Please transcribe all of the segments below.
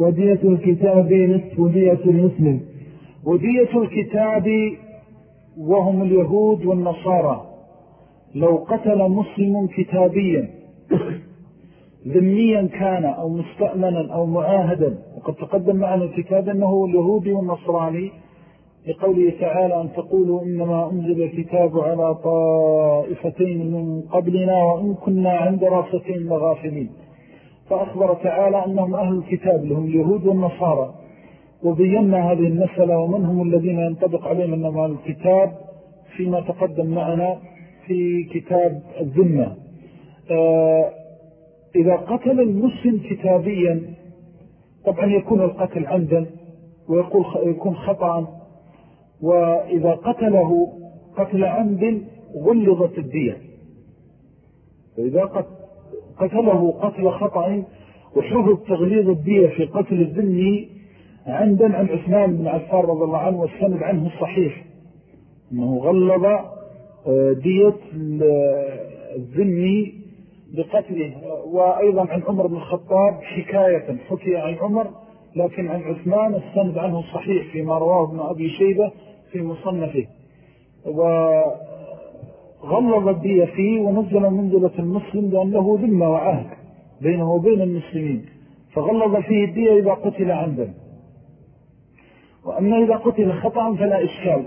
ودية الكتاب نصف دية المسلم. ودية الكتاب وهم اليهود والنصارى. لو قتل مسلم كتابيا ذميا كان أو مستأمنا أو معاهدا. وقد تقدم معنا الكتاب أنه اليهودي والنصراني. لقوله تعالى أن تقولوا إنما أنزل الكتاب على طائفتين من قبلنا وإن كنا عند دراستين لغافلين. فأخبر تعالى أنهم أهل الكتاب لهم اليهود والنصارى. وبينا هذه المسألة ومن هم الذين ينطبق عليهم أنهم الكتاب فيما تقدم معنا في كتاب الذمة. آه، إذا قتل المسلم كتابيا طبعا يكون القتل عمدا ويكون خطأ وإذا قتله قتل عمد غلظت الدية. فإذا قتله قتل خطأ وحفظ تغليظ الدية في قتل الذني عمدا عن عثمان بن عفار رضي الله عنه والسند عنه الصحيح أنه غلظ آه، دية الذني بقتله. وأيضا عن عمر بن الخطاب حكاية حكي عن عمر لكن عن عثمان السند عنه صحيح فيما رواه ابن أبي شيبة في مصنفه. وغلظ الدية فيه ونزل منزلة المسلم لأنه ذمة وعهد بينه وبين المسلمين. فغلظ فيه الدية إذا قتل عمدا وأما إذا قتل خطأ فلا إشكال.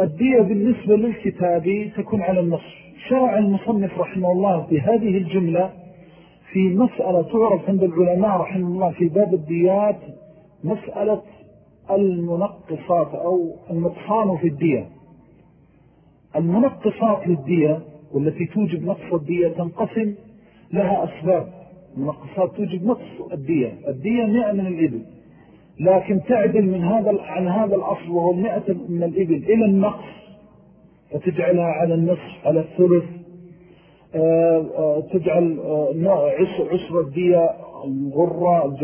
الدية بالنسبة للكتاب تكون على النصر شرع المصنف رحمه الله في هذه الجملة في مسألة تعرف عند العلماء رحمه الله في باب الديات مسألة المنقصات أو النقصان في الدية. المنقصات للدية والتي توجب نقص الدية تنقسم لها أسباب. المنقصات توجب نقص الدية. الدية مئة من الإبل. لكن تعدل من هذا عن هذا الأصل وهو مئة من الإبل إلى النقص فتجعلها على النصف على الثلث. آه، آه، تجعل آه، عسر الدية الغرة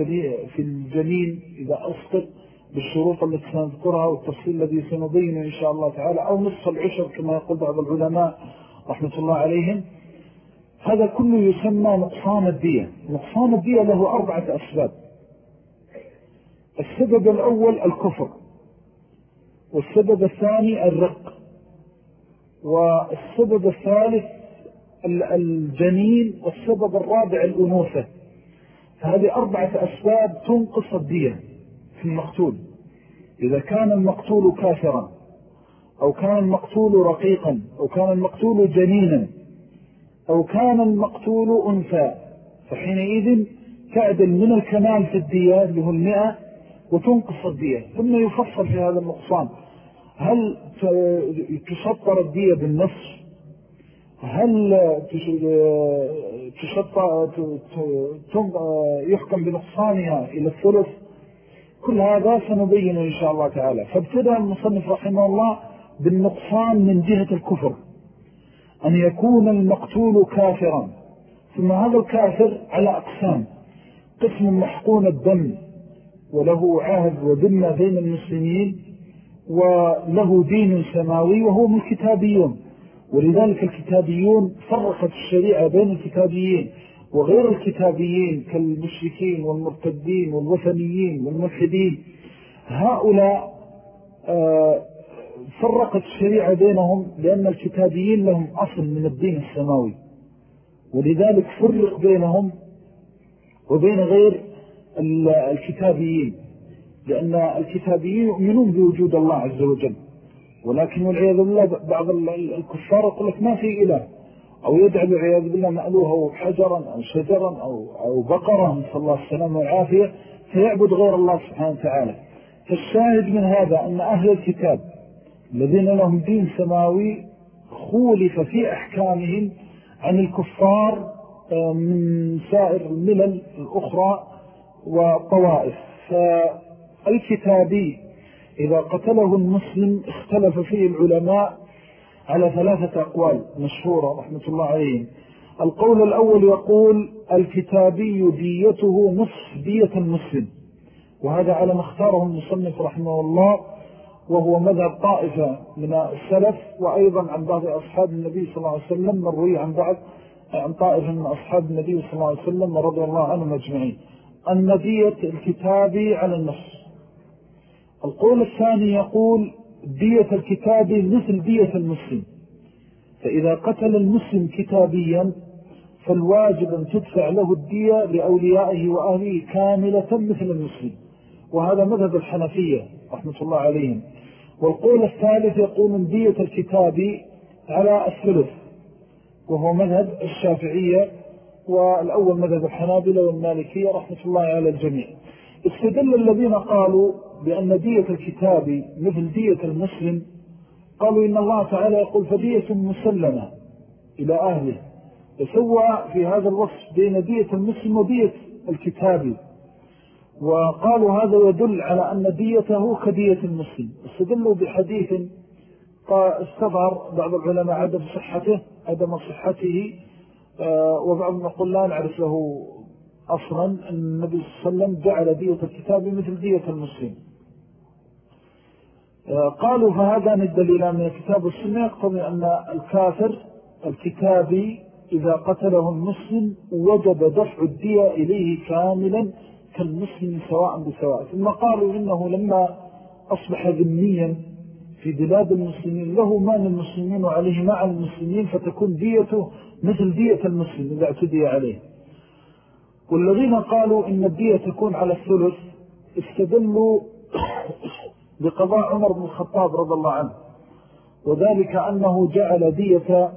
في الجنين إذا أسقط بالشروط التي سنذكرها والتفصيل الذي سنبينه إن شاء الله تعالى أو نصف العشر كما يقول بعض العلماء رحمة الله عليهم. هذا كله يسمى نقصان الدية. نقصان الدية له أربعة أسباب. السبب الأول الكفر والسبب الثاني الرق والسبب الثالث الجنين والسبب الرابع الأنوثة. فهذه أربعة أسباب تنقص الدية. في المقتول. إذا كان المقتول كافرا أو كان المقتول رقيقا أو كان المقتول جنينا أو كان المقتول أنثى فحينئذ تعدل من الكمال في الدية اللي هو المئة وتنقص الدية ثم يفصل في هذا النقصان. هل تشطر الدية بالنص؟ هل تشطر يحكم بنقصانها إلى الثلث؟ كل هذا سنبينه إن شاء الله تعالى. فابتدأ المصنف رحمه الله بالنقصان من جهة الكفر أن يكون المقتول كافرا. ثم هذا الكافر على أقسام. قسم محقون الدم وله عهد وذمة بين المسلمين وله دين سماوي وهو من الكتابيون. ولذلك الكتابيون فرقت الشريعة بين الكتابيين. وغير الكتابيين كالمشركين والمرتدين والوثنيين والملحدين هؤلاء آه، فرقت الشريعة بينهم لأن الكتابيين لهم أصل من الدين السماوي. ولذلك فرق بينهم وبين غير الكتابيين لأن الكتابيين يؤمنون بوجود الله عز وجل. ولكن والعياذ بالله بعض الكفار يقول لك ما في إله. أو يدعي والعياذ بالله مألوه حجرا أو شجرا أو, أو بقرة نسأل الله السلامة والعافية فيعبد غير الله سبحانه وتعالى. فالشاهد من هذا أن أهل الكتاب الذين لهم دين سماوي خولف في أحكامهم عن الكفار آه، من سائر الملل الأخرى والطوائف فالكتابي إذا قتله المسلم اختلف فيه العلماء على ثلاثة أقوال مشهورة رحمة الله عليهم. القول الأول يقول الكتابي ديته نصف دية المسلم وهذا على ما اختاره المصنف رحمه الله وهو مذهب طائفة من السلف وأيضا عن بعض أصحاب النبي صلى الله عليه وسلم مروي عن بعض عن طائفة من أصحاب النبي صلى الله عليه وسلم ورضي الله عنهم أجمعين. أن دية الكتابي على النص. القول الثاني يقول دية الكتابي مثل دية المسلم. فإذا قتل المسلم كتابيا فالواجب أن تدفع له الدية لأوليائه وأهله كاملة مثل المسلم. وهذا مذهب الحنفية رحمة الله عليهم. والقول الثالث يقول دية الكتابي على الثلث وهو مذهب الشافعية والأول مذهب الحنابلة والمالكية رحمة الله على الجميع. استدل الذين قالوا بأن دية الكتاب مثل دية المسلم قالوا إن الله تعالى يقول فدية مسلمة إلى أهله. يسوى في هذا الوصف بين دية المسلم ودية الكتاب. وقالوا هذا يدل على أن ديته كدية المسلم. استدلوا بحديث استظهر بعض العلماء عدم صحته عدم صحته آه، وبعضهم يقول لا نعرف له أصلا. النبي صلى الله عليه وسلم جعل دية الكتاب مثل دية المسلم. قالوا فهذا الدليل من الكتاب والسنة يقتضي أن الكافر الكتابي إذا قتله المسلم وجب دفع الدية إليه كاملا كالمسلم سواء بسواء. ثم قالوا إنه لما أصبح ذنيا في بلاد المسلمين له مال المسلمين وعليه مع المسلمين فتكون ديته مثل دية المسلم إذا اعتدي عليه. والذين قالوا إن الدية تكون على الثلث استدلوا بقضاء عمر بن الخطاب رضي الله عنه. وذلك أنه جعل دية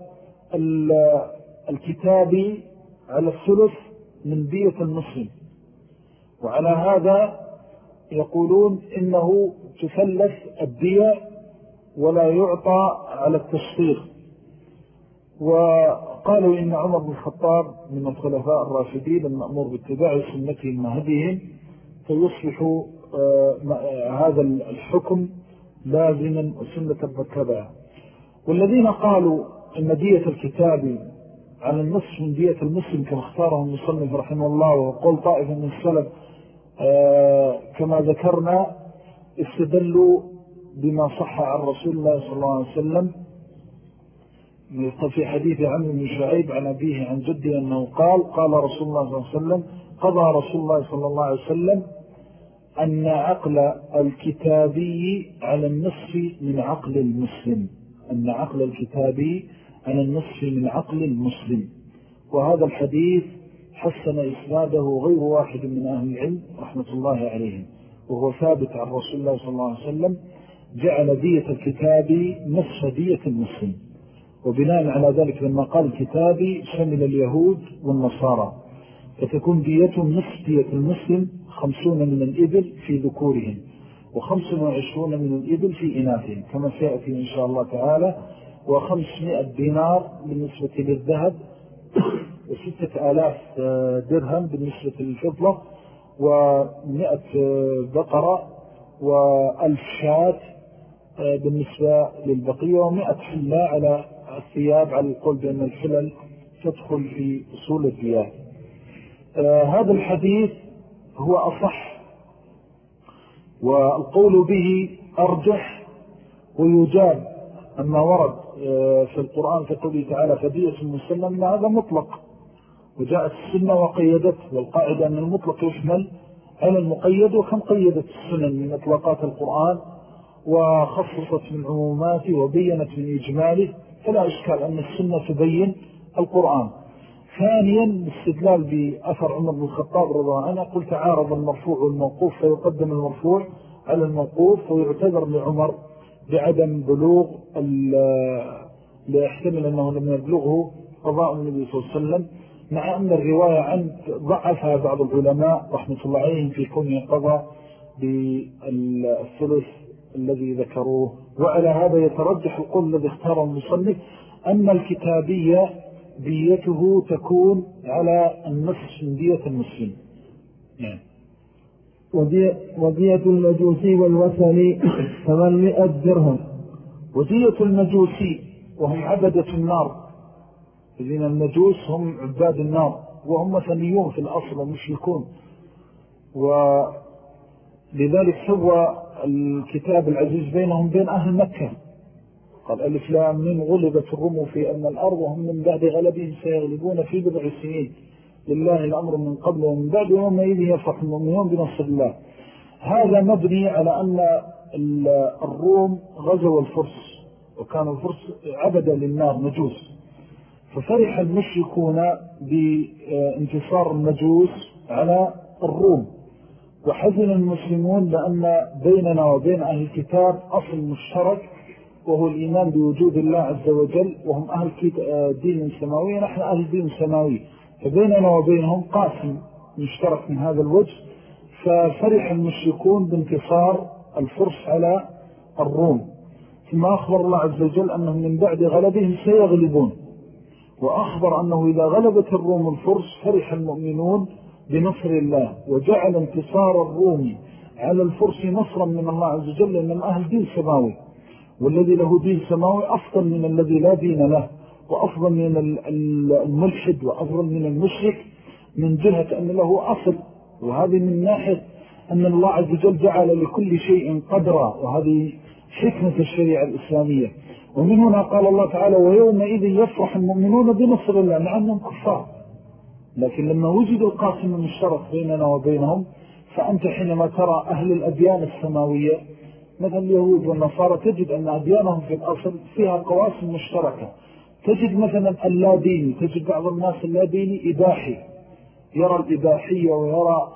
الكتاب على الثلث من دية المسلم. وعلى هذا يقولون إنه تثلث الدية ولا يعطى على التشطير وقالوا إن عمر بن الخطاب من الخلفاء الراشدين المأمور باتباع سنتهم وهديهم فيصبح آه، هذا الحكم لازما وسنة متبعة. والذين قالوا إن دية الكتاب على النصف من دية المسلم كما اختاره المصنف رحمه الله وقول طائفة من السلف آه، كما ذكرنا استدلوا بما صح عن رسول الله صلى الله عليه وسلم. في حديث عمه بن شعيب عن أبيه عن جده أنه قال قال رسول الله صلى الله عليه وسلم قضى رسول الله صلى الله عليه وسلم أن عقل الكتابي على النصف من عقل المسلم. أن عقل الكتابي على النصف من عقل المسلم. وهذا الحديث حسن إسناده غير واحد من أهل العلم رحمة الله عليهم. وهو ثابت عن رسول الله صلى الله عليه وسلم جعل دية الكتاب نصف دية المسلم. وبناء على ذلك لما قال كتابي شمل اليهود والنصارى. فتكون ديتهم نصف دية المسلم خمسون من الإبل في ذكورهم وخمس وعشرون من الإبل في إناثهم كما سيأتي إن شاء الله تعالى وخمسمائة دينار بالنسبة للذهب وستة آلاف درهم بالنسبة للفضلة ومئة بقرة وألف شات بالنسبة للبقية ومئة حلة على الثياب على القول بأن الحلل تدخل في أصول الديات آه هذا الحديث هو أصح والقول به أرجح ويجاب أما ورد آه في القرآن كقوله تعالى فدية المسلم هذا مطلق. وجاءت السنة وقيدته والقاعدة أن المطلق يشمل على المقيد وكم قيدت السنن من إطلاقات القرآن وخصصت من عموماته وبينت من إجماله فلا إشكال أن السنة تبين القرآن. ثانيا الاستدلال بأثر عمر بن الخطاب رضا عنه قل تعارض المرفوع والموقوف فيقدم المرفوع على الموقوف ويعتذر لعمر بعدم بلوغ ليحتمل أنه لم يبلغه قضاء النبي صلى الله عليه وسلم مع أن الرواية عن ضعفها بعض العلماء رحمة الله عليهم في كونه قضى بالثلث الذي ذكروه. وعلى هذا يترجح القول الذي اختاره المصنف أن الكتابية ديته تكون على النصف من دية المسلم. نعم. ودية المجوسي والوثني ثمانمائة درهم. ودية المجوسي وهم عبدة النار. إذن المجوس هم عباد النار. وهم ثنيون في الأصل ومشركون. ولذلك سوى الكتاب العزيز بينهم بين أهل مكة. قال الإسلام من غلبت الرمو في أن الأرض وهم من بعد غلبهم سيغلبون في بضع سنين. لله الأمر من قبل ومن بعد يومئذ يفرح المؤمنون بنصر الله. هذا مبني على أن الروم غزوا الفرس وكانوا الفرس عبدا للنار مجوس ففرح المشركون بانتصار المجوس على الروم. وحزن المسلمون لأن بيننا وبين أهل الكتاب أصل مشترك وهو الإيمان بوجود الله عز وجل وهم أهل دين سماوي نحن أهل دين سماوي. فبيننا وبينهم قاسم مشترك من هذا الوجه ففرح المشركون بانتصار الفرس على الروم. ثم أخبر الله عز وجل أنهم من بعد غلبهم سيغلبون. وأخبر أنه إذا غلبت الروم الفرس فرح المؤمنون بنصر الله وجعل انتصار الروم على الفرس نصرا من الله عز وجل من أهل دين سماوي. والذي له دين سماوي أفضل من الذي لا دين له وأفضل من الملحد وأفضل من المشرك من جهة أن له أصل. وهذه من ناحية أن الله عز وجل جعل لكل شيء قدرا وهذه حكمة الشريعة الإسلامية. ومن هنا قال الله تعالى ويومئذ يفرح المؤمنون بنصر الله مع أنهم كفار. لكن لما وجد القاسم المشترك بيننا وبينهم فأنت حينما ترى أهل الأديان السماوية مثل اليهود والنصارى تجد أن أديانهم في الأصل فيها قواسم مشتركة. تجد مثلا اللاديني تجد بعض الناس اللاديني إباحي. يرى الإباحية ويرى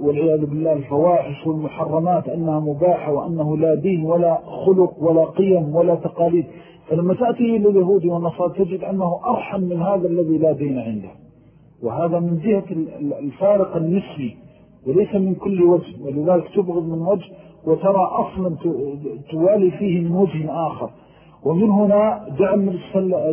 والعياذ بالله الفواحش والمحرمات أنها مباحة وأنه لا دين ولا خلق ولا قيم ولا تقاليد. فلما تأتي إلى اليهود والنصارى تجد أنه أرحم من هذا الذي لا دين عنده. وهذا من جهة الفارق النسبي وليس من كل وجه ولذلك تبغض من وجه وترى أصلا توالي فيه من وجه آخر. ومن هنا جعل,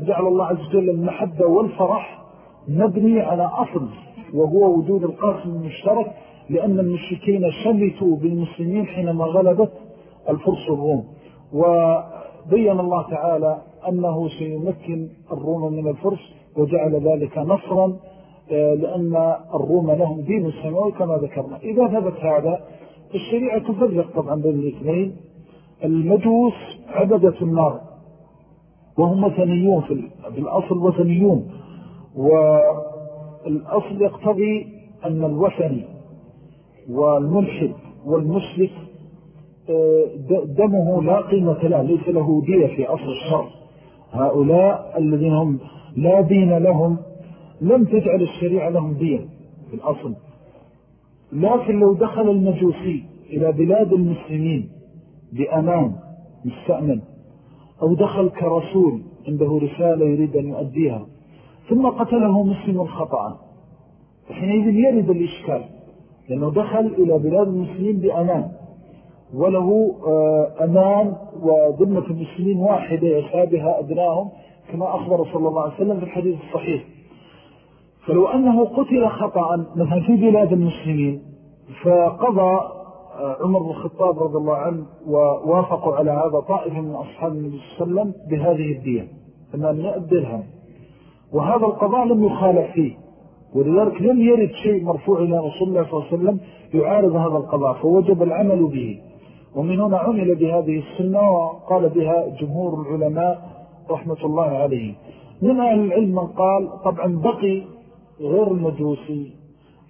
جعل الله عز وجل المحبة والفرح مبني على أصل وهو وجود القاسم المشترك لأن المشركين شمتوا بالمسلمين حينما غلبت الفرس الروم. وبين الله تعالى أنه سيمكن الروم من الفرس وجعل ذلك نصرا آه، لأن الروم لهم دين السماوي كما ذكرنا. إذا ثبت هذا الشريعة تفرق طبعا بين الاثنين. المجوس عبدة النار وهم وثنيون في الأصل وثنيون. والأصل يقتضي أن الوثني والملحد والمشرك آه، دمه لا قيمة له ليس له دية في أصل الشر هؤلاء الذين هم لا دين لهم لم تجعل الشريعة لهم دين في الأصل. لكن لو دخل المجوسي إلى بلاد المسلمين بأمان مستأمن أو دخل كرسول عنده رسالة يريد أن يؤديها ثم قتله مسلم خطأ فحينئذ يرد الإشكال لأنه دخل إلى بلاد المسلمين بأمان وله آه، أمان وذمة المسلمين واحدة يشابها أدناهم كما أخبر صلى الله عليه وسلم في الحديث الصحيح. فلو أنه قتل خطأ مثلا في بلاد المسلمين فقضى آه، عمر الخطاب رضي الله عنه ووافقوا على هذا طائفة من أصحاب النبي صلى الله عليه وسلم بهذه الدية ثمانمائة درهم. وهذا القضاء لم يخالف فيه ولذلك لم يرد شيء مرفوع إلى رسول الله صلى الله عليه وسلم يعارض هذا القضاء فوجب العمل به. ومن هنا عمل بهذه السنة وقال بها جمهور العلماء رحمة الله عليهم من أهل العلم من قال طبعا بقي غير المجوسي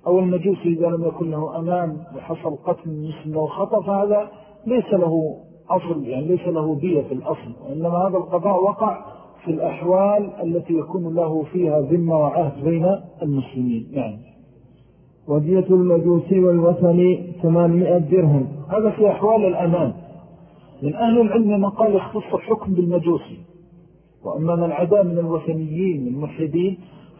أو المجوسي إذا لم يكن له أمان وحصل قتل المسلم وخطأ فهذا ليس له أصل يعني ليس له بيئة في الأصل وإنما هذا القضاء وقع في الأحوال التي يكون له فيها ذمة وعهد بين المسلمين. يعني ودية المجوسي والوثني ثمانمائة درهم. هذا في أحوال الأمان. من أهل العلم من قال يختص الحكم بالمجوسي. وأما من عدا من الوثنيين الملحدين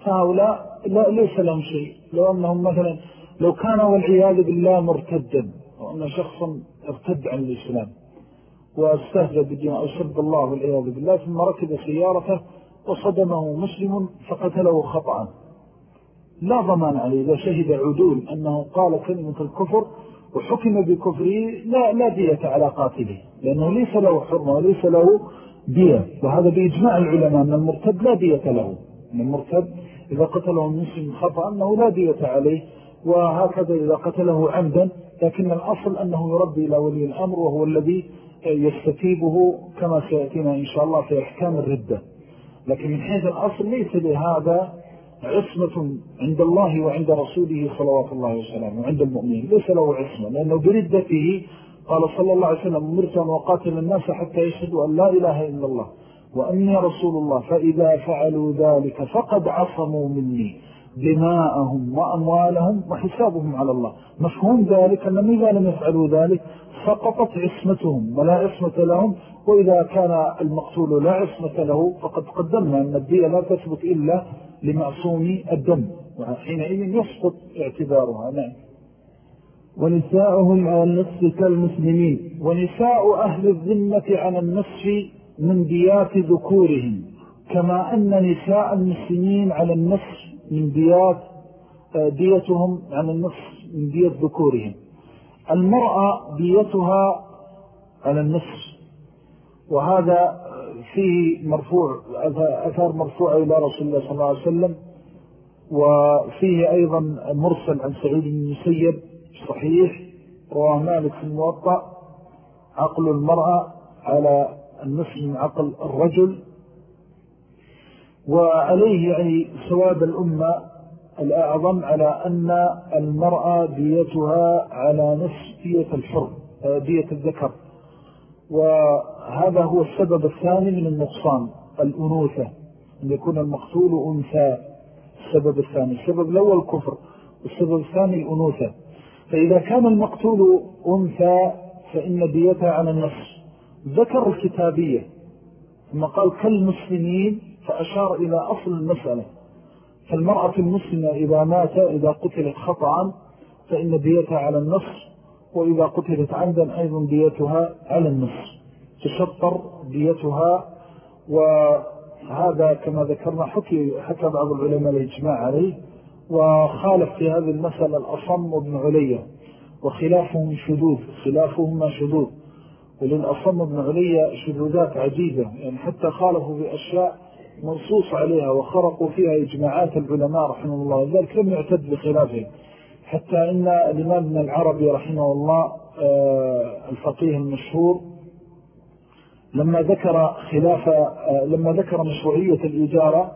فهؤلاء لا ليس لهم شيء. لو أنهم مثلا لو كان والعياذ بالله مرتدا أو أن شخصا ارتد عن الإسلام واستهزى بالدين أو سب الله والعياذ بالله ثم ركب سيارته وصدمه مسلم فقتله خطأ. لا ضمان عليه إذا شهد عدول أنه قال كلمة الكفر وحكم بكفره لا, لا دية على قاتله لأنه ليس له حرمة وليس له دية. وهذا بإجماع العلماء أن المرتد لا دية له. أن المرتد إذا قتله المسلم خطأ أنه لا دية عليه وهكذا إذا قتله عمدا لكن الأصل أنه يرد إلى ولي الأمر وهو الذي يستتيبه كما سيأتينا إن شاء الله في أحكام الردة. لكن من حيث الأصل ليس لهذا عصمة عند الله وعند رسوله صلوات الله وسلامه وعند المؤمنين. ليس له عصمة لأنه بردته قال صلى الله عليه وسلم أمرت أن وقاتل الناس حتى يشهدوا أن لا إله إلا الله. وأني رسول الله فإذا فعلوا ذلك فقد عصموا مني دماءهم وأموالهم وحسابهم على الله. مفهوم ذلك أنهم إذا لم يفعلوا ذلك سقطت عصمتهم ولا عصمة لهم وإذا كان المقتول لا عصمة له فقد قدمنا أن الدية لا تثبت إلا لمعصوم الدم وحينئذ يسقط اعتبارها. نعم. ونساؤهم على النصف كالمسلمين. ونساء أهل الذمة على النصف من ديات ذكورهم كما أن نساء المسلمين على النصف من ديات آه، ديتهم عن النصف من ديات ذكورهم. المرأة ديتها على النصف. وهذا فيه مرفوع أثار مرفوع إلى رسول الله صلى الله عليه وسلم. وفيه أيضا مرسل عن سعيد بن صحيح رواه مالك في الموطأ عقل المرأة على النصف من عقل الرجل وعليه يعني سواد الأمة الأعظم على أن المرأة ديتها على نصف دية الحر دية الذكر. وهذا هو السبب الثاني من النقصان الأنوثة أن يكون المقتول أنثى. السبب الثاني السبب الأول الكفر والسبب الثاني الأنوثة. فإذا كان المقتول أنثى فإن ديتها على النصف. ذكر الكتابية ثم قال كالمسلمين فأشار إلى أصل المسألة. فالمرأة المسلمة إذا مات إذا قتلت خطأ فإن ديتها على النصف وإذا قتلت عمدا أيضا ديتها على النصف تشطر ديتها وهذا كما ذكرنا حكي حكى بعض العلماء الإجماع عليه وخالف في هذه المسألة الأصم ابن عليا وخلافهم شذوذ خلافهما شذوذ. وللأصم ابن عليا شذوذات عجيبة يعني حتى خالفوا بأشياء منصوص عليها وخرقوا فيها إجماعات العلماء رحمه الله ذلك لم يعتد بخلافهم. حتى إن الإمام ابن العربي رحمه الله آه، الفقيه المشهور لما ذكر خلاف آه، لما ذكر مشروعية الإجارة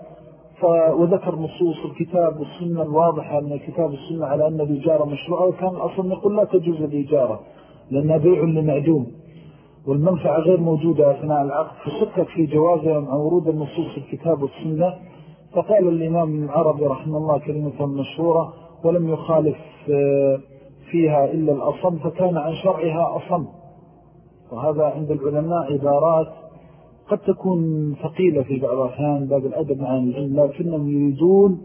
وذكر نصوص الكتاب والسنة الواضحة من الكتاب والسنة على أن الإجارة مشروعة وكان أصلا يقول لا تجوز الإجارة لأنها بيع لمعدوم. والمنفعة غير موجودة أثناء العقد فشكك في جوازها مع ورود النصوص في الكتاب والسنة. فقال الإمام العربي رحمه الله كلمة مشهورة ولم يخالف آه، فيها إلا الأصم فكان عن شرعها أصم. وهذا عند العلماء عبارات قد تكون ثقيلة في بعض الأحيان باب الأدب عن العلم لكنهم يريدون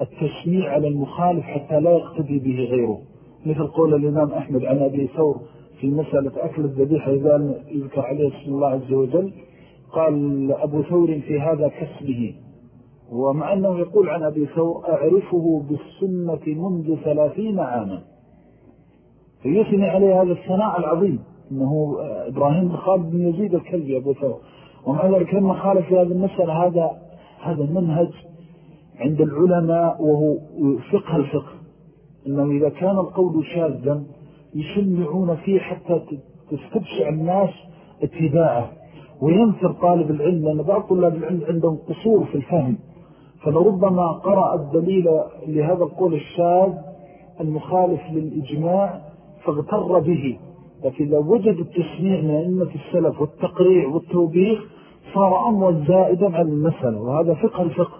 التسميع على المخالف حتى لا يقتدي به غيره. مثل قول الإمام أحمد عن أبي ثور في مسألة أكل الذبيحة إذا يذكر عليه اسم الله عز وجل قال أبو ثور في هذا كسبه. ومع أنه يقول عن أبي ثور أعرفه بالسنة منذ ثلاثين عاما. فيثني عليه هذا الثناء العظيم أنه إبراهيم خالد بن يزيد الكلبي أبو ثور. ومع ذلك لما خالف في هذه المسألة هذا هذا منهج عند العلماء وهو فقه الفقه. أنه إذا كان القول شاذا يشمعون فيه حتى تستبشع الناس اتباعه. وينفر طالب العلم لأن بعض طلاب العلم عندهم قصور في الفهم. فلربما قرأ الدليل لهذا القول الشاذ المخالف للإجماع فاغتر به. لكن لو وجد التسميع من أئمة السلف والتقريع والتوبيخ صار أمر زائدا على المسألة وهذا فقه الفقه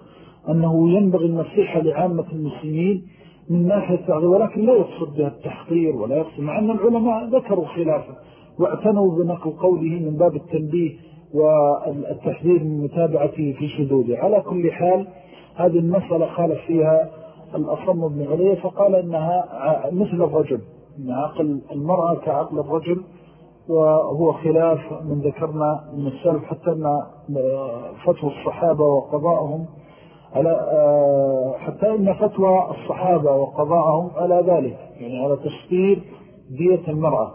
أنه ينبغي النصيحة لعامة المسلمين من ناحية التعظيم ولكن لا يقصد بها التحقير ولا يقصد مع أن العلماء ذكروا خلافه واعتنوا بنقل قوله من باب التنبيه والتحذير من متابعته في شذوذه. على كل حال هذه المسألة خالف فيها الأصم بن عليه فقال إنها مثل الرجل إن عقل المرأة كعقل الرجل وهو خلاف من ذكرنا من السلف حتى أن فتوى الصحابة وقضاءهم على حتى إن فتوى الصحابة وقضاءهم على ذلك يعني على تشطير دية المرأة.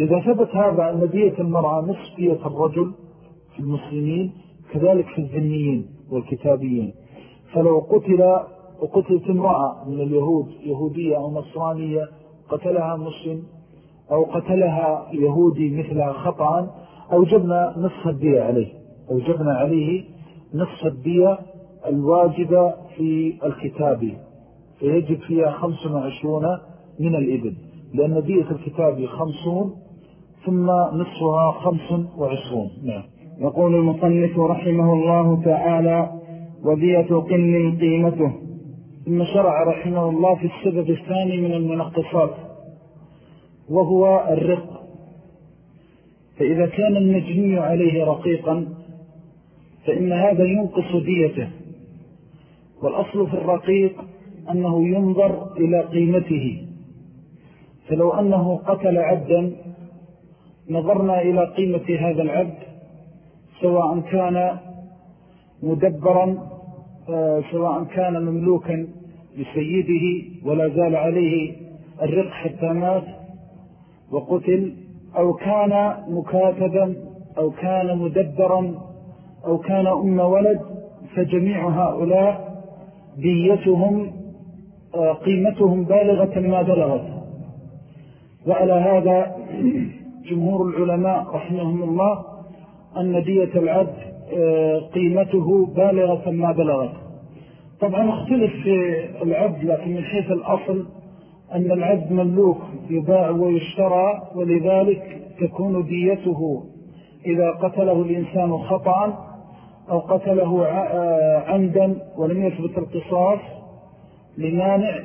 إذا ثبت هذا أن دية المرأة نصف دية الرجل في المسلمين كذلك في الذنيين والكتابيين. فلو قتل وقتلت امرأة من اليهود يهودية أو نصرانية قتلها مسلم أو قتلها يهودي مثلها خطأ أوجبنا نصف الدية عليه. أوجبنا عليه نصف الدية الواجبة في الكتاب. فيجب فيها خمس وعشرون من الإبل. لأن دية الكتاب خمسون ثم نصفها خمس وعشرون. نعم. يقول المصنف رحمه الله تعالى ودية قل قيمته. ثم شرع رحمه الله في السبب الثاني من المنقصات وهو الرق. فإذا كان النجمي عليه رقيقا فإن هذا ينقص ديته. والأصل في الرقيق أنه ينظر إلى قيمته. فلو أنه قتل عبدا نظرنا إلى قيمة هذا العبد سواء كان مدبرا آه، سواء كان مملوكا لسيده ولا زال عليه الرق حتى مات وقتل أو كان مكاتبا أو كان مدبرا أو كان أم ولد فجميع هؤلاء ديتهم آه، قيمتهم بالغة ما بلغت. وعلى هذا جمهور العلماء رحمهم الله أن دية العبد آه، قيمته بالغة ما بلغت. طبعا اختلف في العبد لكن من حيث الأصل أن العبد مملوك يباع ويشترى ولذلك تكون ديته إذا قتله الإنسان خطأ أو قتله آه، عمدا ولم يثبت القصاص لمانع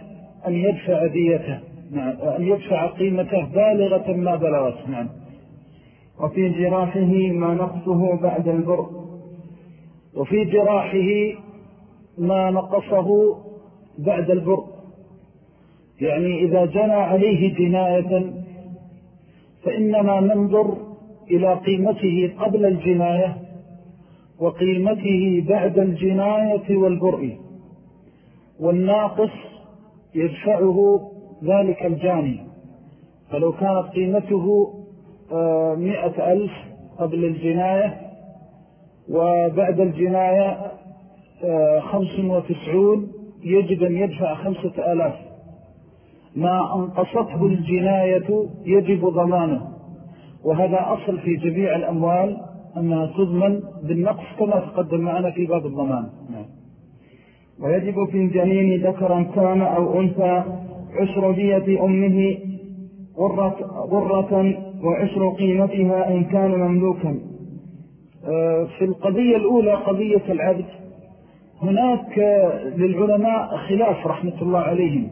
أن يدفع ديته. نعم أن يدفع قيمته بالغة ما بلغت. نعم. وفي جراحه ما نقصه بعد البر. وفي جراحه ما نقصه بعد البر. يعني إذا جنى عليه جناية فإنما ننظر إلى قيمته قبل الجناية وقيمته بعد الجناية والبرء. والناقص يدفعه ذلك الجاني. فلو كانت قيمته آه، مئة ألف قبل الجناية وبعد الجناية آه، خمس وتسعون يجب أن يدفع خمسة ألاف. ما أنقصته الجناية يجب ضمانه. وهذا أصل في جميع الأموال. أنها تضمن بالنقص كما تقدم معنا في باب الضمان. نعم. ويجب في الجنين ذكرا كان أو أنثى عشر دية أمه غرة, غرة وعشر قيمتها إن كان مملوكا. آه، في القضية الأولى قضية العبد هناك للعلماء خلاف رحمة الله عليهم.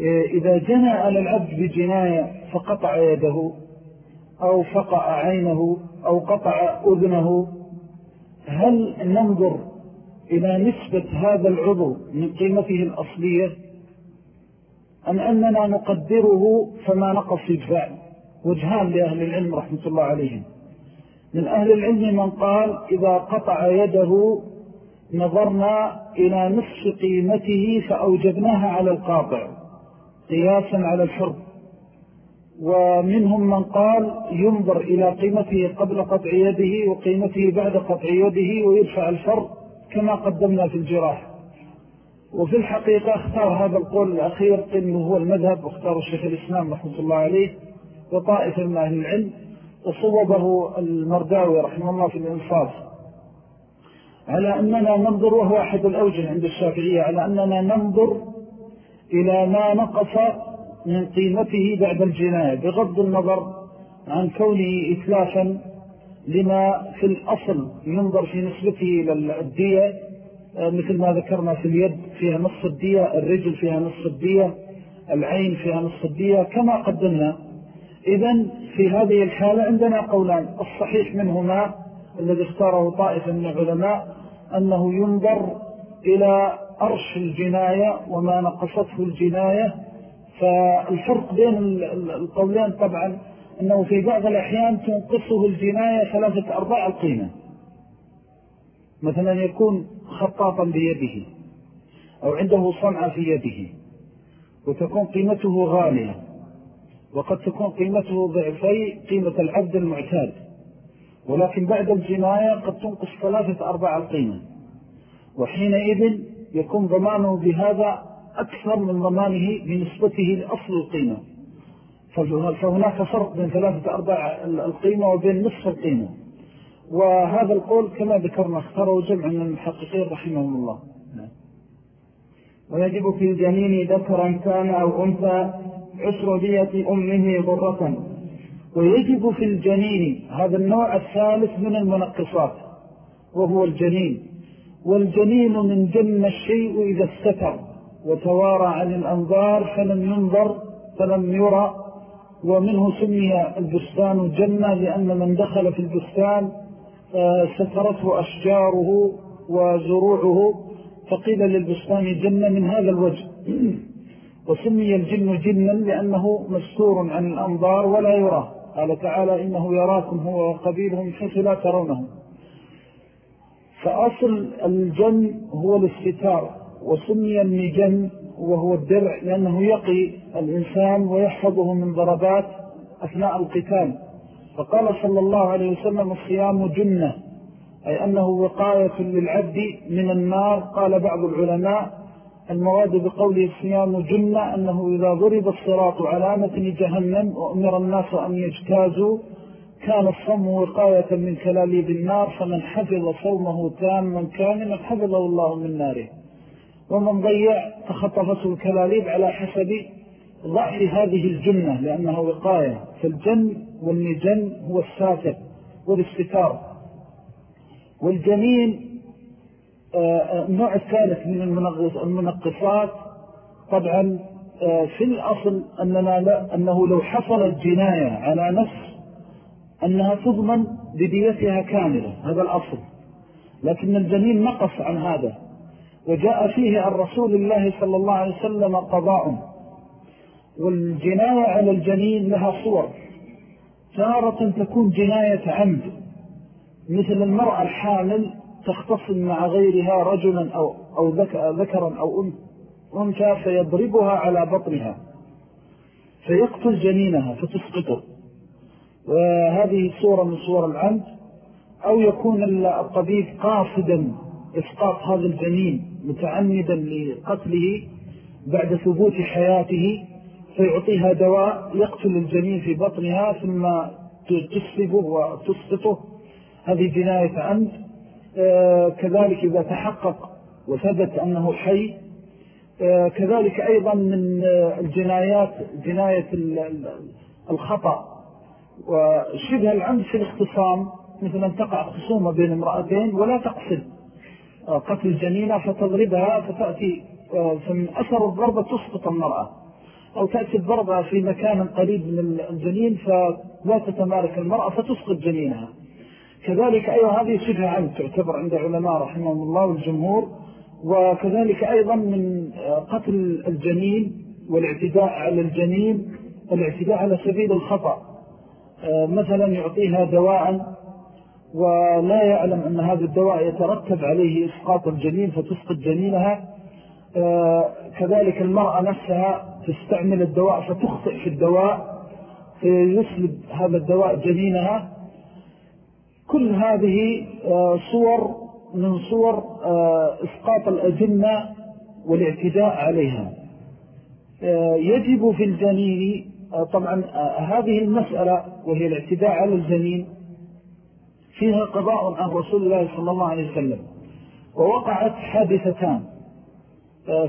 آه، إذا جنى على العبد بجناية فقطع يده أو فقع عينه أو قطع أذنه هل ننظر إلى نسبة هذا العضو من قيمته الأصلية؟ أم أننا نقدره فما نقص يدفع وجهان لأهل العلم رحمة الله عليهم. من أهل العلم من قال إذا قطع يده نظرنا إلى نصف قيمته فأوجبناها على القاطع قياسا على الفرد ومنهم من قال ينظر إلى قيمته قبل قطع يده وقيمته بعد قطع يده ويدفع الفرد كما قدمنا في الجراح. وفي الحقيقة اختار هذا القول الأخير إنه هو المذهب واختار الشيخ الإسلام رحمة الله عليه وطائفة من أهل العلم وصوبه المرداوي رحمه الله في الإنصاف على أننا ننظر وهو أحد الأوجه عند الشافعية على أننا ننظر إلى ما نقص من قيمته بعد الجناية بغض النظر عن كونه إتلافا لما في الأصل ينظر في نسبته إلى الدية آه، مثل ما ذكرنا في اليد فيها نص الدية الرجل فيها نص الدية العين فيها نص الدية كما قدمنا. إذن في هذه الحالة عندنا قولان الصحيح منهما الذي اختاره طائفة من العلماء أنه ينظر إلى أرش الجناية وما نقصته الجناية فالفرق بين القولين طبعا أنه في بعض الأحيان تنقصه الجناية ثلاثة أرباع القيمة. مثلا يكون خطاطا بيده أو عنده صنعة في يده وتكون قيمته غالية وقد تكون قيمته ضعفي قيمة العبد المعتاد. ولكن بعد الجناية قد تنقص ثلاثة أرباع القيمة. وحينئذ يكون ضمانه بهذا أكثر من ضمانه بنسبته لأصل القيمة. فهناك فرق بين ثلاثة أرباع القيمة وبين نصف القيمة. وهذا القول كما ذكرنا اختاره جمع من المحققين رحمهم الله. نعم. ويجب في الجنين ذكرا كان أو أنثى عشر دية أمه ضرة. ويجب في الجنين هذا النوع الثالث من المنقصات وهو الجنين. والجنين من جن الشيء إذا استتر. وتوارى عن الأنظار فلم ينظر فلم يرى. ومنه سمي البستان جنة لأن من دخل في البستان آه، سترته أشجاره وزروعه فقيل للبستان جنة من هذا الوجه. وسمي الجن جنا لأنه مستور عن الأنظار ولا يراه. قال تعالى إنه يراكم هو وقبيله من حيث لا ترونه فأصل الجن هو الاستتار. وسمي النجن وهو الدرع لأنه يقي الإنسان ويحفظه من ضربات أثناء القتال. فقال صلى الله عليه وسلم الصيام جنة أي أنه وقاية للعبد من النار. قال بعض العلماء المراد بقوله الصيام جنة أنه إذا ضرب الصراط على متن جهنم وأمر الناس أن يجتازوا كان الصوم وقاية من كلاليب النار فمن حفظ صومه تاما كاملا حفظه الله من ناره. ومن ضيع تخطفته الكلاليب على حسب ضعف هذه الجنة لأنه وقاية. فالجن والنجن هو الساتر والاستتار والجنين النوع الثالث من المنقصات. طبعا آه، في الأصل أننا لا أنه لو حصل الجناية على نفس أنها تضمن بديتها كاملة. هذا الأصل. لكن الجنين نقص عن هذا. وجاء فيه عن رسول الله صلى الله عليه وسلم قضاء. والجناية على الجنين لها صور. تارة تكون جناية عمد. مثل المرأة الحامل تختصم مع غيرها رجلا أو, أو ذكرا أو أنثى فيضربها على بطنها. فيقتل جنينها فتسقطه. وهذه صورة من صور العمد. أو يكون الطبيب قاصدا إسقاط هذا الجنين متعمدا لقتله بعد ثبوت حياته فيعطيها دواء يقتل الجنين في بطنها ثم تسلبه وتسقطه. هذه جناية عمد. آه، كذلك إذا تحقق وثبت أنه حي آه، كذلك أيضا من آه، الجنايات جناية الخطأ. وشبه العمد في الاختصام مثل أن تقع خصومة بين امرأتين ولا تقصد. قتل الجنينة فتضربها فتأتي فمن أثر الضربة تسقط المرأة. أو تأتي الضربة في مكان قريب من الجنين فلا تتمارك المرأة فتسقط جنينها. كذلك أيضا هذه شبه عمد تعتبر عند علماء رحمهم الله والجمهور وكذلك أيضا من قتل الجنين والاعتداء على الجنين الاعتداء على سبيل الخطأ. آه، مثلا يعطيها دواء ولا يعلم أن هذا الدواء يترتب عليه إسقاط الجنين فتسقط جنينها آه، كذلك المرأة نفسها تستعمل الدواء فتخطئ في الدواء فيسلب هذا الدواء جنينها. كل هذه آه، صور من صور آه، إسقاط الأجنة والاعتداء عليها. يجب في الجنين طبعا هذه المسألة وهي الاعتداء على الجنين فيها قضاء عن رسول الله صلى الله عليه وسلم. ووقعت حادثتان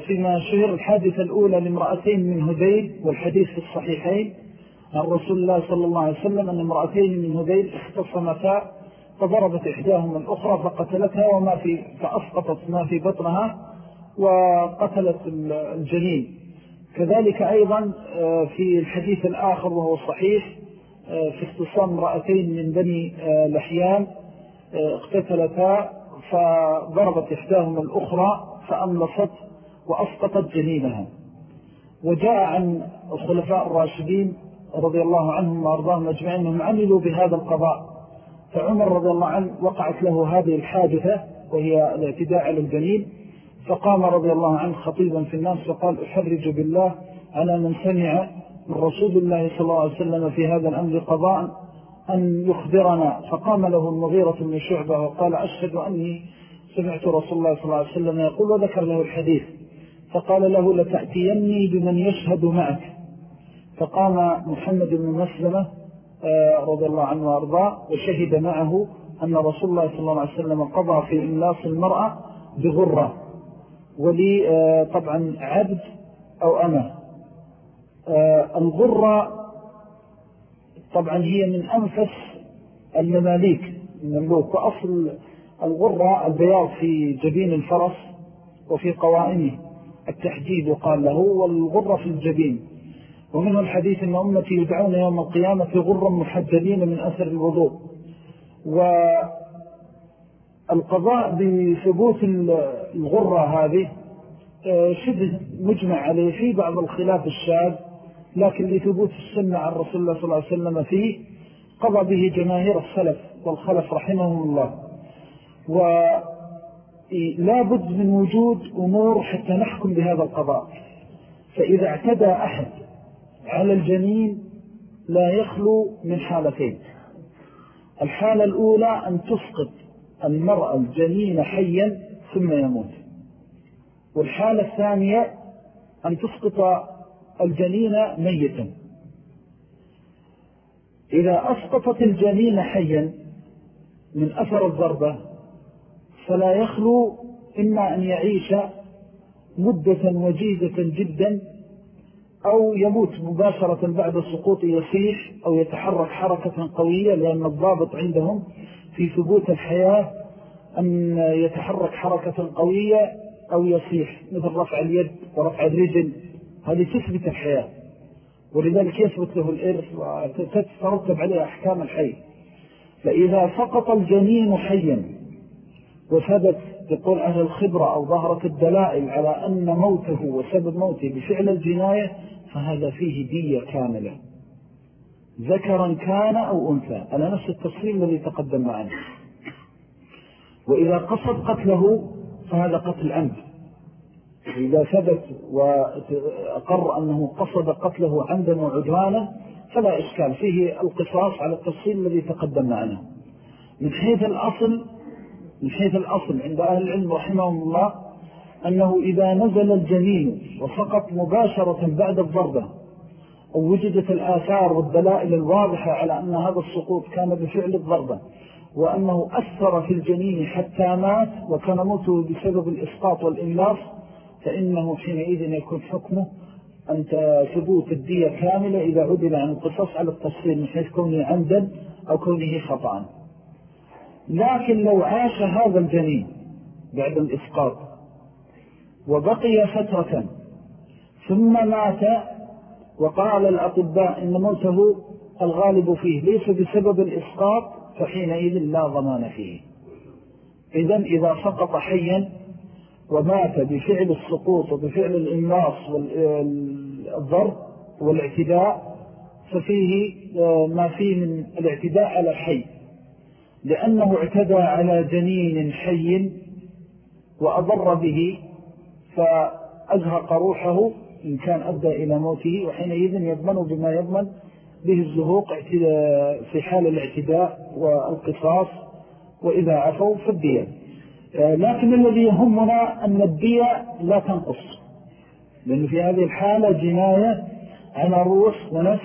فيما شهر الحادثة الأولى لامرأتين من هديل والحديث في الصحيحين. عن رسول الله صلى الله عليه وسلم أن امرأتين من هديل اختصمتا فضربت إحداهما الأخرى فقتلتها وما في فأسقطت ما في بطنها وقتلت الجنين. كذلك أيضا آه، في الحديث الآخر وهو صحيح آه، في اختصام امرأتين من بني آه، لحيان اقتتلتا فضربت إحداهما الأخرى فأملصت وأسقطت جنينها. وجاء عن الخلفاء الراشدين رضي الله عنهم وأرضاهم أجمعين أنهم عملوا بهذا القضاء. فعمر رضي الله عنه وقعت له هذه الحادثة وهي الاعتداء على الجنين. فقام رضي الله عنه خطيبا في الناس وقال أحرج بالله على من سمع من رسول الله صلى الله عليه وسلم في هذا الأمر قضاء أن يخبرنا. فقام له المغيرة من شعبة وقال أشهد أني سمعت رسول الله صلى الله عليه وسلم يقول وذكر له الحديث. فقال له لتأتيني بمن يشهد معك. فقام محمد بن مسلمة آه، رضي الله عنه وأرضاه وشهد معه أن رسول الله صلى الله عليه وسلم قضى في إملاص المرأة بغرة. ولي آه، طبعا عبد أو أمة. الغرة طبعا هي من أنفس المماليك. المملوك وأصل الغرة البياض في جبين الفرس وفي قوائمه التحجيد يقال له والغرة في الجبين. ومنه الحديث أن أمتي يدعون يوم القيامة غرا محجلين من أثر الوضوء. والقضاء بثبوت الغرة هذه آه، شبه مجمع عليه في بعض الخلاف الشاذ. لكن لثبوت السنة عن رسول الله صلى الله عليه وسلم فيه قضى به جماهير السلف والخلف رحمهم الله. ولا بد من وجود أمور حتى نحكم بهذا القضاء. فإذا اعتدى أحد على الجنين لا يخلو من حالتين. الحالة الأولى أن تسقط المرأة الجنين حيا ثم يموت. والحالة الثانية أن تسقط الجنين ميتا إذا أسقطت الجنين حيا من أثر الضربة فلا يخلو إما أن يعيش مدة وجيزة جدا أو يموت مباشرة بعد السقوط يصيح أو يتحرك حركة قوية لأن الضابط عندهم في ثبوت الحياة أن يتحرك حركة قوية أو يصيح مثل رفع اليد ورفع الرجل. هذه تثبت الحياة. ولذلك يثبت له الإرث وتترتب عليه أحكام الحي. فإذا سقط الجنين حيا وثبت يقول أهل الخبرة أو ظهرت الدلائل على أن موته وسبب موته بفعل الجناية فهذا فيه دية كاملة. ذكرا كان أو أنثى. على نفس التفصيل الذي تقدم معنا وإذا قصد قتله فهذا قتل عمد إذا ثبت وأقر أنه قصد قتله عمدا وعدوانا فلا إشكال. فيه القصاص على التفصيل الذي تقدم معنا من حيث الأصل من حيث الأصل عند أهل العلم رحمهم الله أنه إذا نزل الجنين وسقط مباشرة بعد الضربة أو وجدت الآثار والدلائل الواضحة على أن هذا السقوط كان بفعل الضربة وأنه أثر في الجنين حتى مات وكان موته بسبب الإسقاط والإملاص فإنه حينئذ يكون حكمه أن ثبوت الدية كاملة إذا عدل عن القصص على التصفير من حيث كونه عمدا أو كونه خطأا لكن لو عاش هذا الجنين بعد الإسقاط وبقي فترة ثم مات وقال الأطباء إن موته الغالب فيه ليس بسبب الإسقاط فحينئذ لا ضمان فيه. إذن إذا سقط حيا ومات بفعل السقوط وبفعل الإناص والضرب والاعتداء ففيه آه، ما فيه من الاعتداء على الحي لأنه اعتدى على جنين حي وأضر به فأزهق روحه إن كان أدى إلى موته وحينئذ يضمن بما يضمن به الزهوق في حال الاعتداء والقصاص وإذا عفوا فالدية آه، لكن الذي يهمنا أن الدية لا تنقص. لأن في هذه الحالة جناية على روح ونفس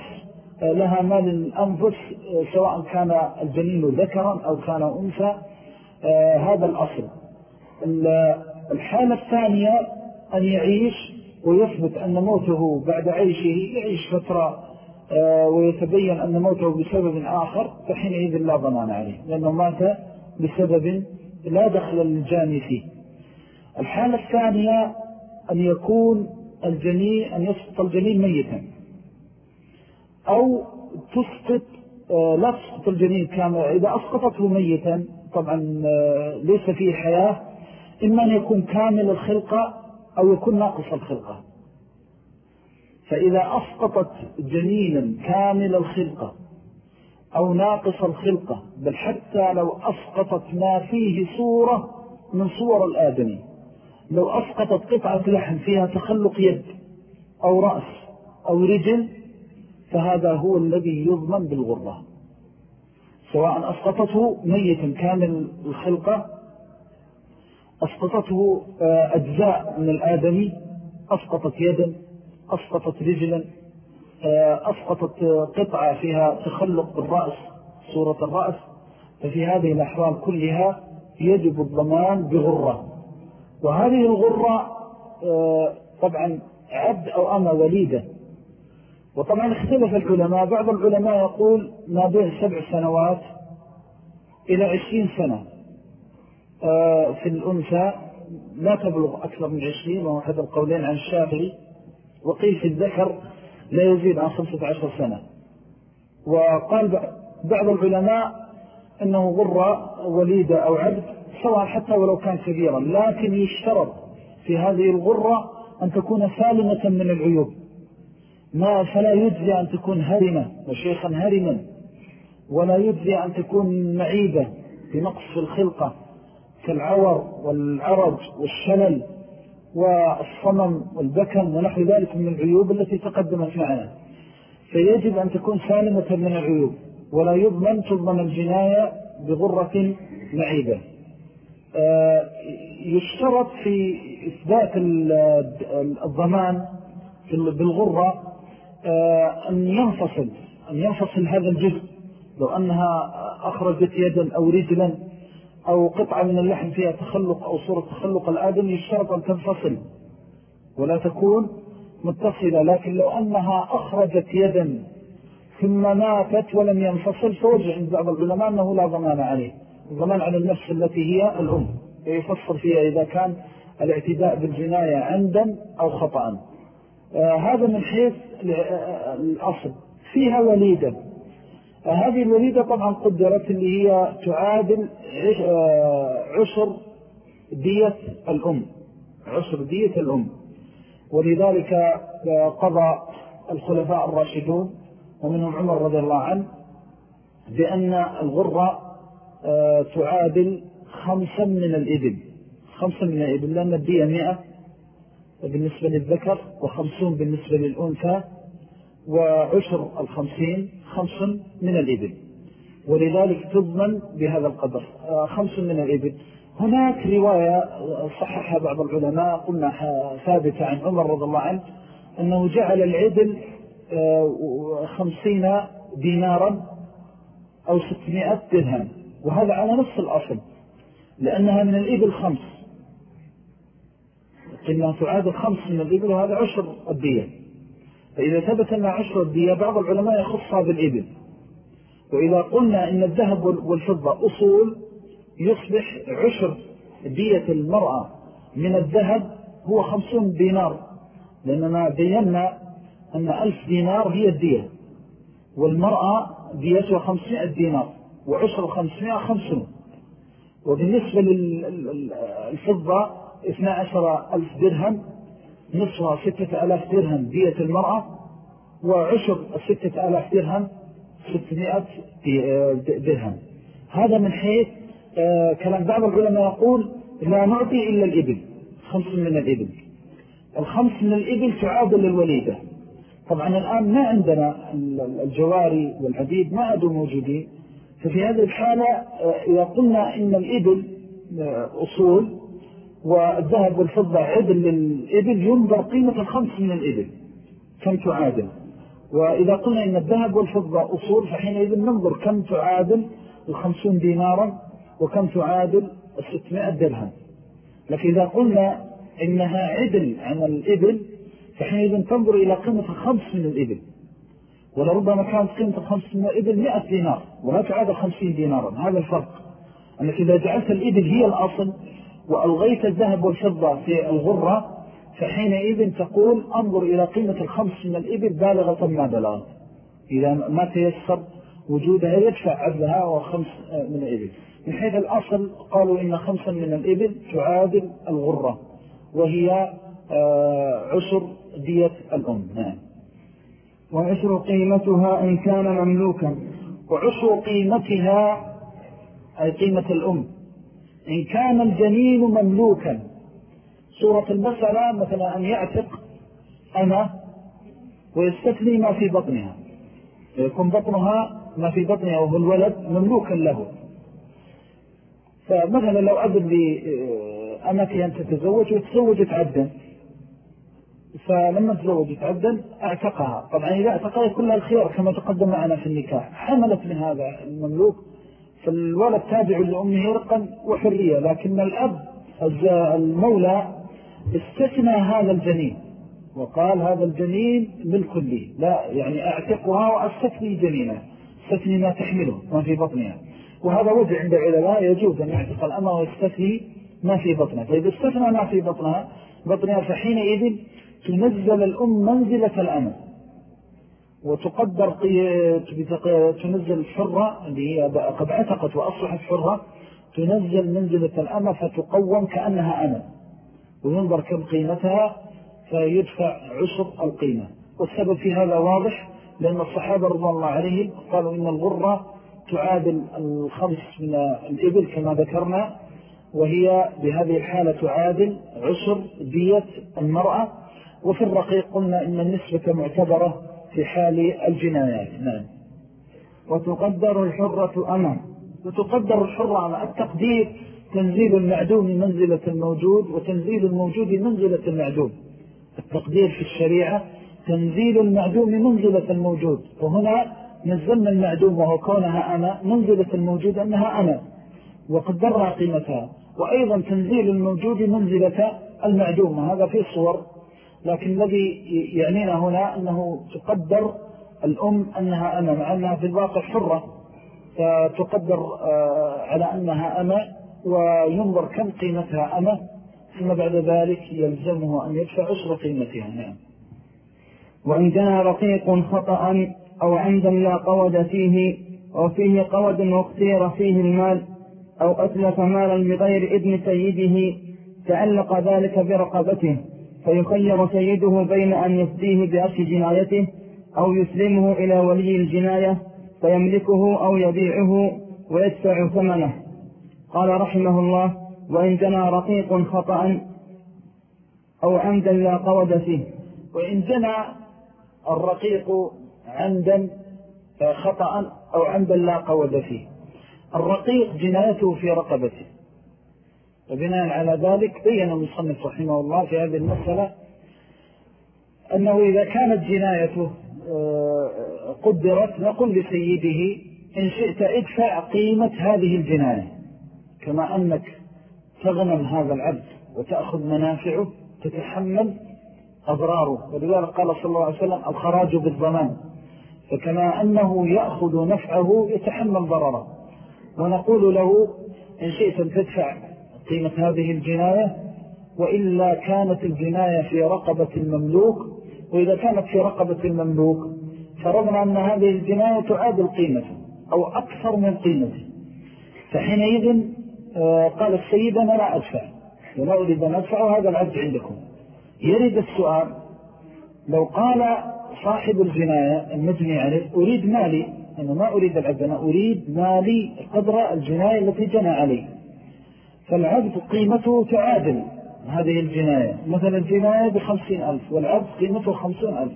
آه، لها مال الأنفس آه، سواء كان الجنين ذكرا أو كان أنثى هذا الأصل. الحالة الثانية أن يعيش ويثبت أن موته بعد عيشه يعيش فترة ويتبين أن موته بسبب آخر فحينئذ لا ضمان عليه لأنه مات بسبب لا دخل للجاني فيه. الحالة الثانية أن يكون الجنين أن يسقط الجنين ميتا. أو تسقط آه، لا تسقط الجنين كامل إذا أسقطته ميتا طبعا آه، ليس فيه حياة إما أن يكون كامل الخلقة أو يكون ناقص الخلقة. فإذا أسقطت جنينا كامل الخلقة أو ناقص الخلقة بل حتى لو أسقطت ما فيه صورة من صور الآدمي. لو أسقطت قطعة لحم فيها تخلق يد أو رأس أو رجل فهذا هو الذي يضمن بالغرة سواء أسقطته ميتا كامل الخلقة أسقطته آه، أجزاء من الآدمي أسقطت يدا أسقطت رجلا أسقطت قطعة فيها تخلق بالرأس صورة الرأس. ففي هذه الأحوال كلها يجب الضمان بغرة. وهذه الغرة آه، طبعا عبد أو أما وليدة. وطبعا اختلف العلماء. بعض العلماء يقول ما بين سبع سنوات إلى عشرين سنة. آه، في الأنثى لا تبلغ أكثر من عشرين وهو أحد القولين عن الشافعي. وقيل في الذكر لا يزيد عن خمسة عشر سنة. وقال بعض العلماء أنه غرة وليدة أو عبد سواء حتى ولو كان كبيرا لكن يشترط في هذه الغرة أن تكون سالمة من العيوب. ما فلا يجزي أن تكون هرمة وشيخا هرما ولا يجزي أن تكون معيبة بنقص في الخلقة كالعور والعرج والشلل. والصمم والبكم ونحو ذلك من العيوب التي تقدمت معنا. فيجب أن تكون سالمة من العيوب ولا يضمن تضمن الجناية بغرة معيبة. آه، يشترط في إثبات الضمان بالغرة آه، أن ينفصل أن ينفصل هذا الجزء لو أنها أخرجت يدا أو رجلا أو قطعة من اللحم فيها تخلق أو صورة تخلق الآدم يشترط أن تنفصل. ولا تكون متصلة. لكن لو أنها أخرجت يدا ثم ماتت ولم ينفصل فوجه عند بعض العلماء أنه لا ضمان عليه. الضمان على النفس التي هي الأم. يفصل فيها إذا كان الاعتداء بالجناية عمدا أو خطأ. آه هذا من حيث آه، الأصل. فيها وليدة. آه هذه الوليدة طبعا قدرت اللي هي تعادل آه، عشر دية الأم. عشر دية الأم. ولذلك آه، قضى الخلفاء الراشدون ومنهم عمر رضي الله عنه بأن الغرة تعادل خمسا من الإبل. خمسا من الإبل لأن الدية مئة بالنسبة للذكر وخمسون بالنسبة للأنثى. وعشر الخمسين خمس من الإبل. ولذلك تضمن بهذا القدر. آه، خمس من الإبل. هناك رواية صححها بعض العلماء قلنا ثابتة عن عمر رضي الله عنه أنه جعل العدل آه، خمسين دينارا أو ستمائة درهم. وهذا على نفس الأصل لأنها من الإبل خمس. قلنا تعادل خمس من الإبل وهذا عشر الدية. فإذا ثبت أنها عشر الدية بعض العلماء يخصها بالإبل وإذا قلنا إن الذهب والفضة أصول يصبح عشر دية المرأة من الذهب هو خمسون دينار. لأننا بينا أن ألف دينار هي الدية. والمرأة ديتها خمسمائة دينار وعشر خمسمائة خمسون. وبالنسبة للفضة اثنى عشر ألف درهم نصفها ستة ألاف درهم دية المرأة وعشر ستة ألاف درهم ستمائة درهم. هذا من حيث آه، كلام بعض العلماء يقول لا نعطي إلا الإبل خمس من الإبل. الخمس من الإبل تعادل الوليدة طبعا الآن ما عندنا الجواري والعديد ما عدوا موجودين. ففي هذه الحالة آه، إذا قلنا إن الإبل آه، أصول والذهب والفضة عدل للإبل ينظر قيمة الخمس من الإبل كم تعادل. وإذا قلنا إن الذهب والفضة أصول فحينئذ ننظر كم تعادل الخمسون دينارا وكم تعادل الستمائة درهم. لكن إذا قلنا إنها عدل عن الإبل فحينئذ تنظر إلى قيمة الخمس من الإبل. ولربما كانت قيمة الخمس من الإبل مئة دينار ولا تعادل خمسين دينارا. هذا الفرق. أنك إذا جعلت الإبل هي الأصل وألغيت الذهب والفضة في الغرة فحينئذ تقول انظر إلى قيمة الخمس من الإبل بالغة ما بلغت إذا ما تيسر وجودها يدفع عدلها وخمس من الإبل. من حيث الأصل قالوا إن خمسا من الإبل تعادل الغرة وهي آه، عشر دية الأم. نعم. وعشر قيمتها إن كان مملوكا. وعشر قيمتها أي قيمة الأم. إن كان الجنين مملوكا. صورة المسألة مثلا أن يعتق أنا ويستثني ما في بطنها. يكون بطنها ما في بطنها وهو الولد مملوكا له. فمثلا لو أذن لي آه، أن تتزوج وتزوجت عبدا فلما تزوجت عبدا اعتقها. طبعا إذا اعتقها كلها الخيار كما تقدم معنا في النكاح. حملت من هذا المملوك فالولد تابع لأمه رقا وحرية لكن الأب المولى استثنى هذا الجنين وقال هذا الجنين ملك لي لا يعني أعتقها وأستثني جنينها استثني ما تحمله ما في بطنها. وهذا وجه عند العلماء يجوز أن يعتق الأمة ويستثني ما في بطنها فإذا استثنى ما في بطنها بطنها فحينئذ تنزل الأم منزلة الأمة. وتقدر تنزل الحرة اللي هي قد عتقت وأصلحت حرة تنزل منزلة الأمة فتقوم كأنها أمة وينظر كم قيمتها فيدفع عشر القيمة. والسبب في هذا واضح لأن الصحابة رضي الله عليهم قالوا إن الغرة تعادل الخمس من الإبل كما ذكرنا وهي بهذه الحالة تعادل عشر دية المرأة. وفي الرقيق قلنا إن النسبة معتبرة في حال الجنايات. نعم. وتقدر الحرة أمام. وتقدر الحرة أمام التقدير. تنزيل المعدوم منزلة الموجود وتنزيل الموجود منزلة المعدوم. التقدير في الشريعة تنزيل المعدوم منزلة الموجود. وهنا نزلنا المعدوم وهو كونها أنا منزلة الموجود أنها أنا. وقدرنا قيمتها. وأيضا تنزيل الموجود منزلة المعدوم. هذا في صور لكن الذي يعنينا هنا أنه تقدر الأم أنها أنا مع أنها في الواقع حرة فتقدر آه، على أنها أنا وينظر كم قيمتها أنا ثم بعد ذلك يلزمه أن يدفع عشر قيمتها. نعم. وإن كان رقيق خطأ أو عند لا قود فيه وفيه قود واختير فيه المال أو أتلف مالا بغير إذن سيده تعلق ذلك برقبته. فيخير سيده بين أن يفديه بأرش جنايته أو يسلمه إلى ولي الجناية فيملكه أو يبيعه ويدفع ثمنه. قال رحمه الله وإن جنى رقيق خطأ أو عمدا لا قود فيه. وإن جنى الرقيق عمدا خطأ أو عمدا لا قود فيه. الرقيق جنايته في رقبته. وبناء على ذلك بين المصنف رحمه الله في هذه المسألة أنه إذا كانت جنايته آه، قدرت نقول لسيده إن شئت ادفع قيمة هذه الجناية. كما أنك تغنم هذا العبد وتأخذ منافعه تتحمل أضراره. ولذلك قال صلى الله عليه وسلم الخراج بالضمان. فكما أنه يأخذ نفعه يتحمل ضرره. ونقول له إن شئت أن تدفع قيمة هذه الجناية وإلا كانت الجناية في رقبة المملوك وإذا كانت في رقبة المملوك فرضنا أن هذه الجناية تعادل قيمته أو أكثر من قيمته فحينئذ آه، قال السيد أنا لا أدفع. ولا أريد أن أدفع وهذا العبد عندكم. يريد السؤال لو قال صاحب الجناية المجني عليه أريد مالي أنا ما أريد العبد أنا أريد مالي قدر الجناية التي جنى عليه. فالعبد قيمته تعادل. هذه الجناية. مثلا الجناية بخمسين ألف والعبد قيمته خمسون ألف.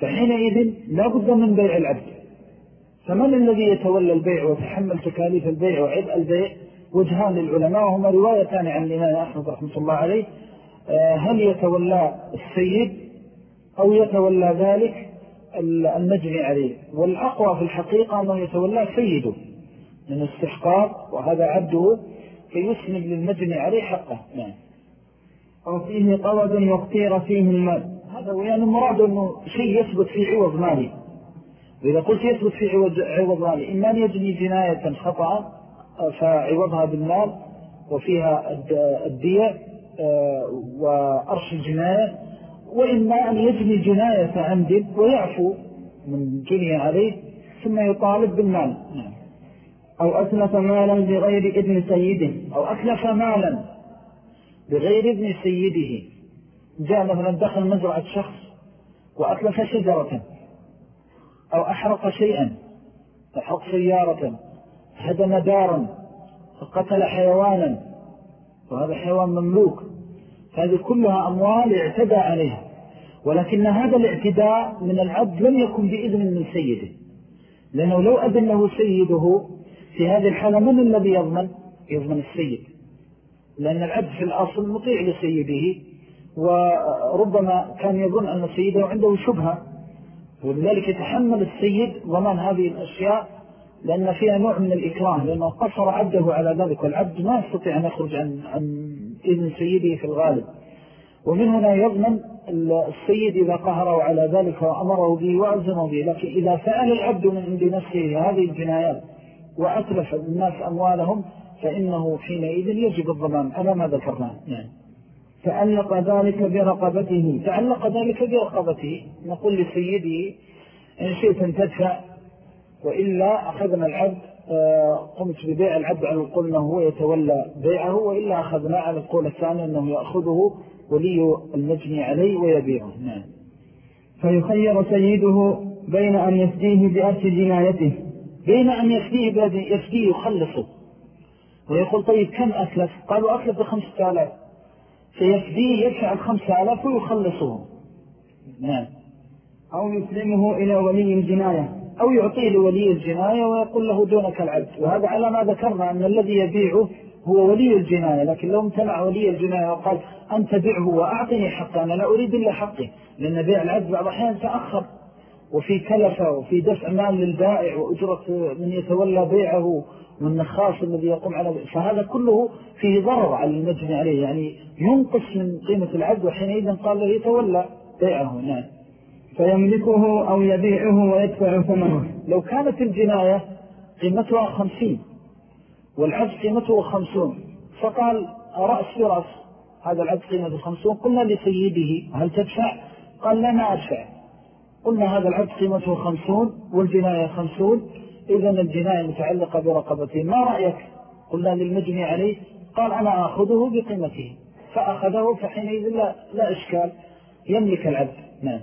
فحينئذ لا بد من بيع العبد. فمن الذي يتولى البيع وتحمل تكاليف البيع وعبء البيع؟ وجهان للعلماء وهما روايتان عن الإمام أحمد رحمة الله عليه. آه، هل يتولى السيد أو يتولى ذلك؟ المجني عليه. والأقوى في الحقيقة أنه يتولى سيده. من استحقاق وهذا عبده فيسند للمجني عليه حقه. نعم. أو فيه قوض واختير فيه المال. هذا يعني مراد أنه شيء يثبت في عوض مالي. وإذا قلت يثبت في عوض, عوض مالي إما أن يجني جناية خطأ فعوضها بالمال وفيها الدية آه، وأرش الجناية. وإما أن يجني جناية عمد ويعفو من جنية عليه ثم يطالب بالمال. نعم. أو أتلف مالا بغير إذن سيده. أو أتلف مالا بغير إذن سيده. جاء مثلا دخل مزرعة شخص وأتلف شجرة أو أحرق شيئا أحرق سيارة هدم دارا فقتل حيوانا وهذا حيوان مملوك. هذه كلها أموال اعتدى عليها. ولكن هذا الاعتداء من العبد لم يكن بإذن من سيده. لأنه لو أذن له سيده في هذه الحالة من الذي يضمن؟ يضمن السيد. لأن العبد في الأصل مطيع لسيده وربما كان يظن أن سيده عنده شبهة ولذلك يتحمل السيد ضمان هذه الأشياء لأن فيها نوع من الإكراه لأنه قصر عبده على ذلك والعبد ما يستطيع أن يخرج عن, عن إذن سيده في الغالب. ومن هنا يضمن السيد إذا قهره على ذلك وأمره به وأعزنه به لكن إذا فعل العبد من عند نفسه هذه الجنايات وأتلف الناس أموالهم فإنه حينئذ يجب الضمان. على ما ذكرنا. يعني تعلق ذلك برقبته. تعلق ذلك برقبته. نقول لسيده إن شئت تدفع وإلا أخذنا العبد آه، قمت ببيع العبد على القول أنه هو يتولى بيعه وإلا أخذنا على القول الثاني أنه يأخذه ولي المجني عليه ويبيعه. نعم. فيخير سيده بين أن يفديه بأرش جنايته. بين أن يفديه يفديه يخلصه. ويقول طيب كم أكلف قالوا أكلف بخمسة آلاف. فيفديه يدفع الخمسة آلاف ويخلصه. نعم. أو يسلمه إلى ولي الجناية. أو يعطيه لولي الجناية ويقول له دونك العبد. وهذا على ما ذكرنا أن الذي يبيعه هو ولي الجناية. لكن لو امتنع ولي الجناية وقال أنت بيعه وأعطني حقا أنا لا أريد إلا حقي لأن بيع العبد بعض الأحيان تأخر. وفي كلفة وفي دفع مال للبائع وأجرة من يتولى بيعه والنخاص الذي يقوم على فهذا كله فيه ضرر على المجني عليه. يعني ينقص من قيمة العبد وحينئذ قال له يتولى بيعه. نعم. فيملكه أو يبيعه ويدفع ثمنه. لو كانت الجناية قيمتها خمسين والعبد قيمته خمسون فقال رأس برأس هذا العبد قيمته خمسون؟ قلنا لسيده هل تدفع؟ قال لا ما أدفع. قلنا هذا العبد قيمته خمسون والجناية خمسون. إذن الجناية متعلقة برقبته. ما رأيك؟ قلنا للمجني عليه قال أنا أخذه بقيمته فأخذه فحينئذ لا, لا إشكال. يملك العبد. نعم.